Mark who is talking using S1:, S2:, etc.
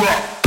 S1: drop.